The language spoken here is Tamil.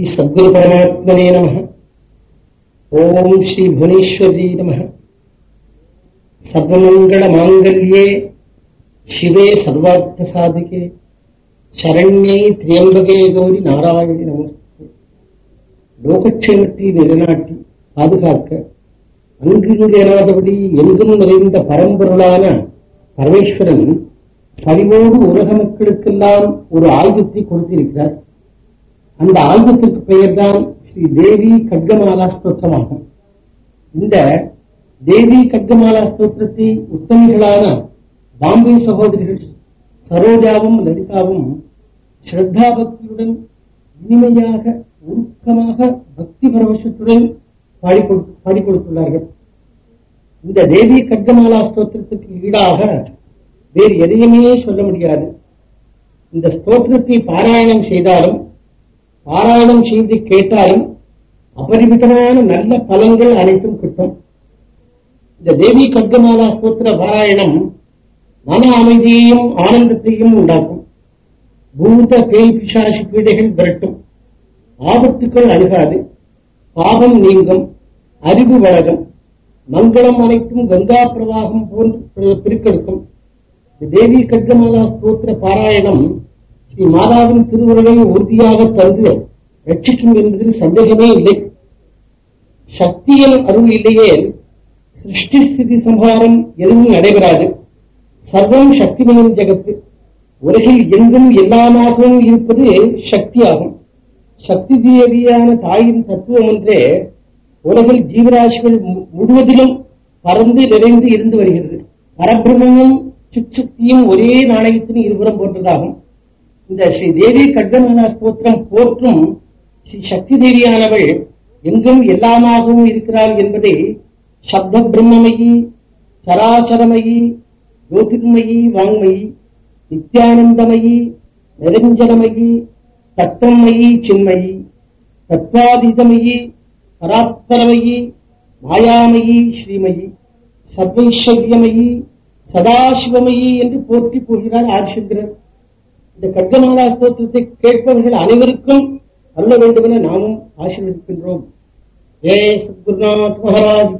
ஸ்ரீ சத்குரு பரமாத்மனே நம ஓம் ஸ்ரீ புவனேஸ்வரி நம சர்வமங்கள மாங்கல்யே சிவே சர்வார்த்த சாதிகே சரண்யை திரியம்பகே கௌரி நாராயணி நமஸ்தே லோகக்ஷேமத்தை நிலைநாட்டி பாதுகாக்க அங்குங்கு எனாதபடி எங்கும் நிறைந்த பரம்பொருளான பரமேஸ்வரன் பரிவோடு உலக மக்களுக்கெல்லாம் ஒரு ஆயுதத்தை கொடுத்திருக்கிறார் அந்த ஆயுதத்திற்கு பெயர்தான் ஸ்ரீ தேவி கட்கமாலா ஸ்தோத்திரமாகும். இந்த தேவி கட்கமாலா ஸ்தோத்திரத்தை உத்தமிகளான பாம்பே சகோதரிகள் சரோஜாவும் லலிதாவும் ஸ்ரத்தா பக்தியுடன் இனிமையாக உருக்கமாக பக்தி பரவசத்துடன் பாடி கொடு- பாடி கொடுத்துள்ளார்கள். இந்த தேவி கட்கமாலா ஸ்தோத்திரத்துக்கு ஈடாக வேறு எதையுமே சொல்ல முடியாது. இந்த ஸ்தோத்திரத்தை பாராயணம் செய்தாலும் பாராயணம் செய்து கேட்டாலும் அபரிமிதமான நல்ல பலன்கள் அனைத்தும் கிட்டும். இந்த தேவி கர்க்கமாலா ஸ்தோத்திர பாராயணம் மன அமைதியையும் ஆனந்தத்தையும் உண்டாக்கும். பூத பேய் பீடைகள் விரட்டும். ஆபத்துக்கள் அணுகாது. பாவம் நீங்கும். அறிவு வழகம் மங்களம் அனைத்தும் கங்கா பிரவாகம் போன்று பிரிக்கெடுக்கும் தேவி கர்க்கமாலா ஸ்தோத்திர பாராயணம் ஸ்ரீ மாதாவின் திருவுருளை உறுதியாக தந்து ரட்சிக்கும் என்பதில் சந்தேகமே இல்லை. சக்தியில் அருள் இல்லையே சிருஷ்டி ஸ்திதி சம்ஹாரம் எதுவும் நடைபெறாது. சர்வம் சக்திமயம் ஜெகத்து. உலகில் எங்கும் எல்லாமாகவும் இருப்பது சக்தியாகும். சக்தி தேவியான தாயின் தத்துவம் ஒன்றே உலகில் ஜீவராசிகள் மு- முழுவதிலும் பறந்து நிறைந்து இருந்து வருகிறது. பரபிரமும் சிக்சக்தியும் ஒரே நாணயத்தின் இருபுறம் போன்றதாகும். இந்த ஸ்ரீ தேவி கட்கமாலா ஸ்தோத்திரம் போற்றும் ஸ்ரீ சக்தி தேவியானவள் எங்கும் எல்லாமாகவும் இருக்கிறாள் என்பதை சப்த பிரம்மமயி சராச்சரமயி ஜோதிர்மயி வாங்மயி நித்யானந்தமயி நிரஞ்சனமயி தத்தம்மயி சின்மயி தத்வாதீதமயி பராத்பரமயி மாயாமயி ஸ்ரீமயி சர்வைஸ்வர்யமயி சதாசிவமயி என்று போற்றி போகிறார் ஆதிசங்கரர். இந்த கர்க்கமாலா ஸ்தோத்திரத்தை கேட்பவர்கள் அனைவருக்கும் அல்ல வேண்டும் என நாமும் ஆசீர்வதிக்கின்றோம். ஜெய் சத்குருநாத் மகாராஜ்